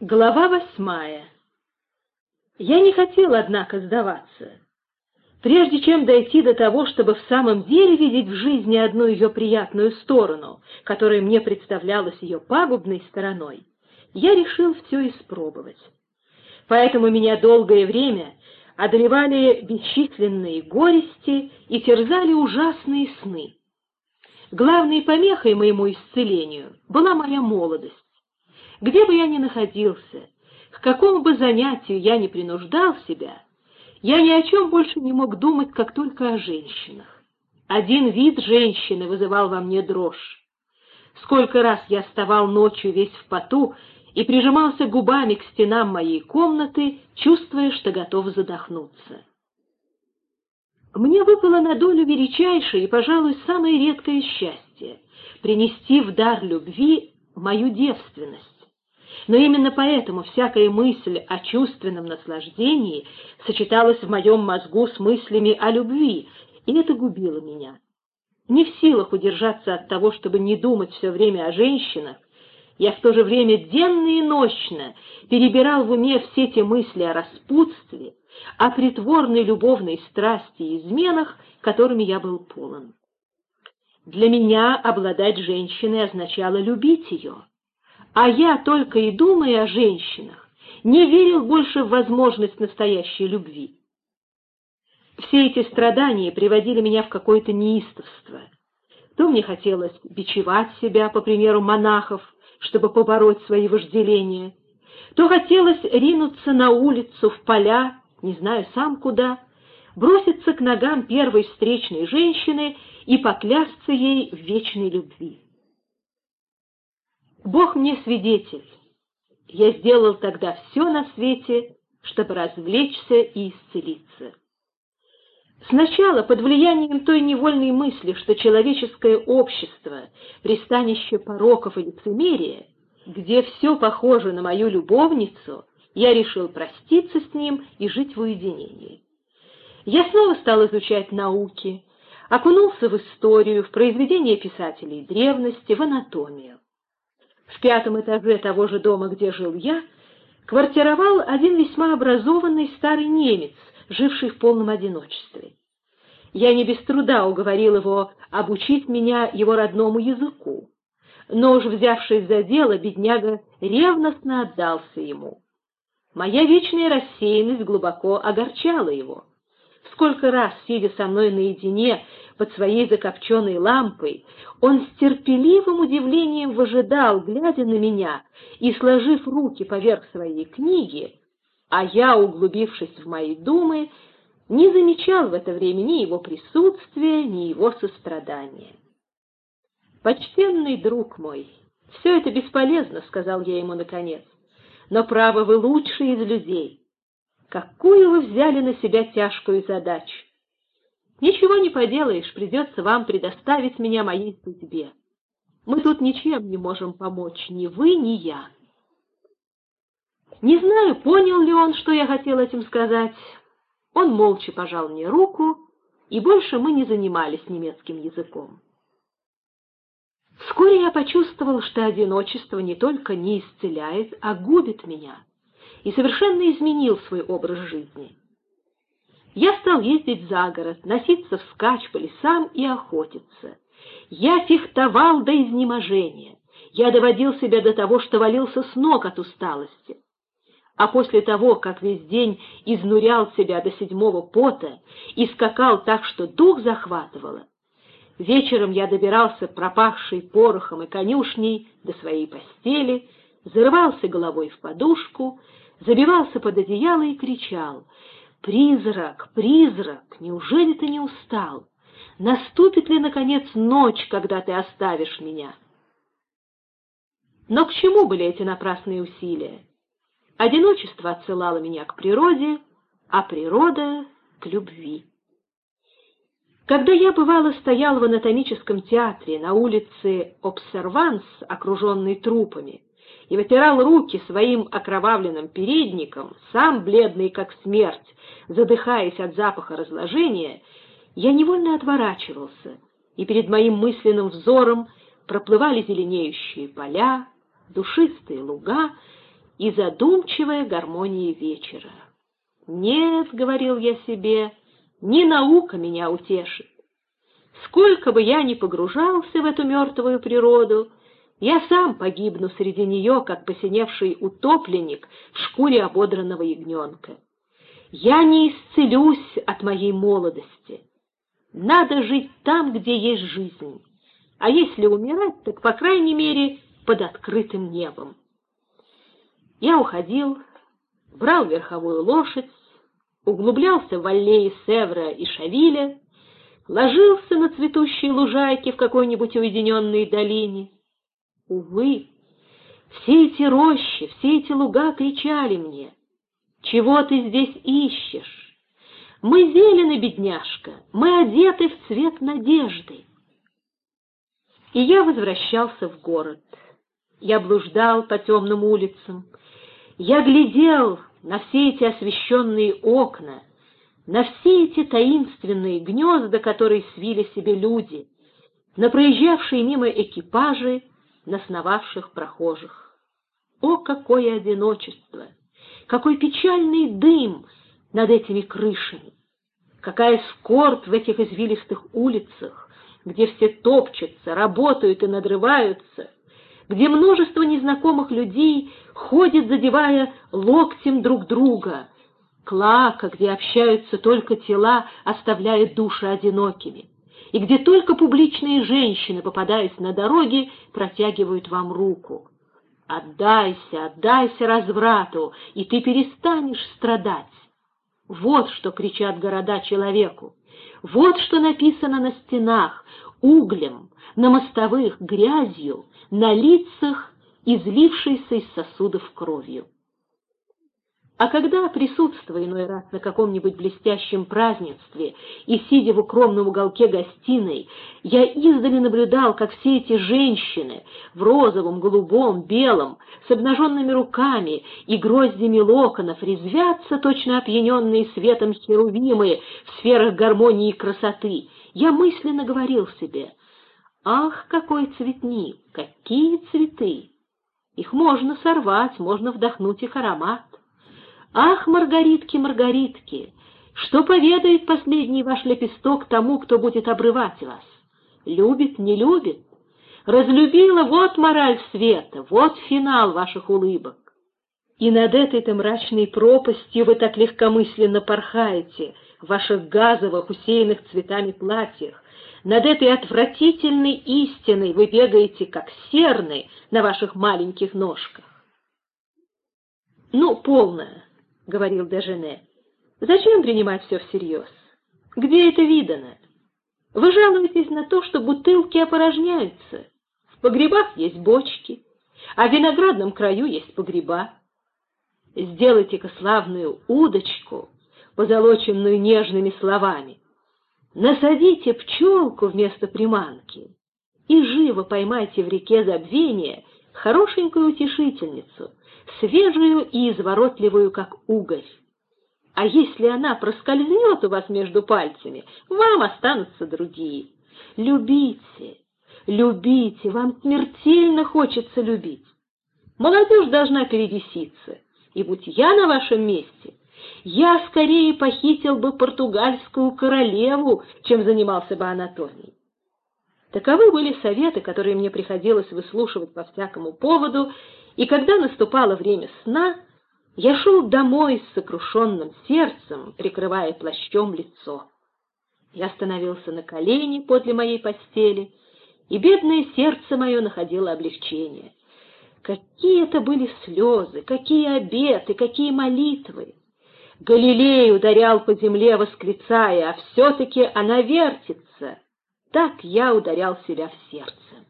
Глава восьмая. Я не хотел, однако, сдаваться. Прежде чем дойти до того, чтобы в самом деле видеть в жизни одну ее приятную сторону, которая мне представлялась ее пагубной стороной, я решил все испробовать. Поэтому меня долгое время одолевали бесчисленные горести и терзали ужасные сны. Главной помехой моему исцелению была моя молодость. Где бы я ни находился, к какому бы занятию я ни принуждал себя, я ни о чем больше не мог думать, как только о женщинах. Один вид женщины вызывал во мне дрожь. Сколько раз я вставал ночью весь в поту и прижимался губами к стенам моей комнаты, чувствуя, что готов задохнуться. Мне выпало на долю величайшее и, пожалуй, самое редкое счастье — принести в дар любви мою девственность. Но именно поэтому всякая мысль о чувственном наслаждении сочеталась в моем мозгу с мыслями о любви, и это губило меня. Не в силах удержаться от того, чтобы не думать все время о женщинах, я в то же время денно и ночно перебирал в уме все те мысли о распутстве, о притворной любовной страсти и изменах, которыми я был полон. Для меня обладать женщиной означало любить ее. А я, только и думая о женщинах, не верил больше в возможность настоящей любви. Все эти страдания приводили меня в какое-то неистовство. То мне хотелось бичевать себя, по примеру монахов, чтобы побороть свои вожделения, то хотелось ринуться на улицу, в поля, не знаю сам куда, броситься к ногам первой встречной женщины и поклясться ей в вечной любви. Бог мне свидетель. Я сделал тогда все на свете, чтобы развлечься и исцелиться. Сначала, под влиянием той невольной мысли, что человеческое общество — пристанище пороков и лицемерия, где все похоже на мою любовницу, я решил проститься с ним и жить в уединении. Я снова стал изучать науки, окунулся в историю, в произведения писателей древности, в анатомию. В пятом этаже того же дома, где жил я, квартировал один весьма образованный старый немец, живший в полном одиночестве. Я не без труда уговорил его обучить меня его родному языку, но уж взявшись за дело, бедняга ревностно отдался ему. Моя вечная рассеянность глубоко огорчала его. Сколько раз, сидя со мной наедине под своей закопченной лампой, он с терпеливым удивлением выжидал, глядя на меня и сложив руки поверх своей книги, а я, углубившись в мои думы, не замечал в это время ни его присутствия, ни его сострадания. «Почтенный друг мой, все это бесполезно», — сказал я ему наконец, — «но, право, вы лучший из людей. Какую вы взяли на себя тяжкую задачу? Ничего не поделаешь, придется вам предоставить меня моей судьбе. Мы тут ничем не можем помочь, ни вы, ни я. Не знаю, понял ли он, что я хотел этим сказать. Он молча пожал мне руку, и больше мы не занимались немецким языком. Вскоре я почувствовал, что одиночество не только не исцеляет, а губит меня, и совершенно изменил свой образ жизни. Я стал ездить за город, носиться вскачь по лесам и охотиться. Я фехтовал до изнеможения. Я доводил себя до того, что валился с ног от усталости. А после того, как весь день изнурял себя до седьмого пота и скакал так, что дух захватывало, вечером я добирался пропахший порохом и конюшней до своей постели, зарывался головой в подушку, забивался под одеяло и кричал — «Призрак, призрак, неужели ты не устал? Наступит ли, наконец, ночь, когда ты оставишь меня?» Но к чему были эти напрасные усилия? Одиночество отсылало меня к природе, а природа — к любви. Когда я, бывало, стоял в анатомическом театре на улице Обсерванс, окруженной трупами, и вытирал руки своим окровавленным передником, сам бледный как смерть, задыхаясь от запаха разложения, я невольно отворачивался, и перед моим мысленным взором проплывали зеленеющие поля, душистые луга и задумчивая гармония вечера. «Нет», — говорил я себе, — «не наука меня утешит. Сколько бы я ни погружался в эту мертвую природу, я сам погибну среди нее, как посиневший утопленник в шкуре ободранного ягненка. Я не исцелюсь от моей молодости. Надо жить там, где есть жизнь, а если умирать, так, по крайней мере, под открытым небом. Я уходил, брал верховую лошадь, углублялся в аллеи Севра и Шавиля, ложился на цветущей лужайке в какой-нибудь уединенной долине. Увы, все эти рощи, все эти луга кричали мне, «Чего ты здесь ищешь? Мы зелены, бедняжка, мы одеты в цвет надежды». И я возвращался в город. Я блуждал по темным улицам, я глядел на все эти освещенные окна, на все эти таинственные гнезда, которые свили себе люди, на проезжавшие мимо экипажи, на сновавших прохожих. О, какое одиночество! Какой печальный дым над этими крышами! Какая скорбь в этих извилистых улицах, где все топчутся, работают и надрываются, где множество незнакомых людей ходит, задевая локтем друг друга, клака, где общаются только тела, оставляя души одинокими, и где только публичные женщины, попадаясь на дороге, протягивают вам руку. Отдайся, отдайся разврату, и ты перестанешь страдать. Вот что кричат города человеку. Вот что написано на стенах, углем, на мостовых, грязью, на лицах, излившейся из сосудов кровью. А когда, присутствуя иной раз на каком-нибудь блестящем празднестве и сидя в укромном уголке гостиной, я издали наблюдал, как все эти женщины в розовом, голубом, белом, с обнаженными руками и гроздями локонов резвятся, точно опьяненные светом херувимы в сферах гармонии и красоты, я мысленно говорил себе, «Ах, какой цветник! Какие цветы! Их можно сорвать, можно вдохнуть их аромат!» Ах, Маргаритки, Маргаритки, что поведает последний ваш лепесток тому, кто будет обрывать вас? Любит, не любит? Разлюбила, вот мораль света, вот финал ваших улыбок. И над этой-то мрачной пропастью вы так легкомысленно порхаете в ваших газовых, усеянных цветами платьях. Над этой отвратительной истиной вы бегаете, как серны, на ваших маленьких ножках. Ну, полное, — говорил Дежене. «Зачем принимать все всерьез? Где это видано? Вы жалуетесь на то, что бутылки опорожняются. В погребах есть бочки, а в виноградном краю есть погреба. Сделайте-ка славную удочку, позолоченную нежными словами. Насадите пчелку вместо приманки и живо поймайте в реке забвения хорошенькую утешительницу — свежую и изворотливую, как угорь. А если она проскользнет у вас между пальцами, вам останутся другие. Любите, любите, вам смертельно хочется любить. Молодежь должна перебеситься, и будь я на вашем месте, я скорее похитил бы португальскую королеву, чем занимался бы анатомией. Таковы были советы, которые мне приходилось выслушивать по всякому поводу, и когда наступало время сна, я шел домой с сокрушенным сердцем, прикрывая плащом лицо. Я становился на колени подле моей постели, и бедное сердце мое находило облегчение. Какие это были слезы, какие обеты, какие молитвы! Галилей ударял по земле, восклицая, а все-таки она вертится. Так я ударял себя в сердце.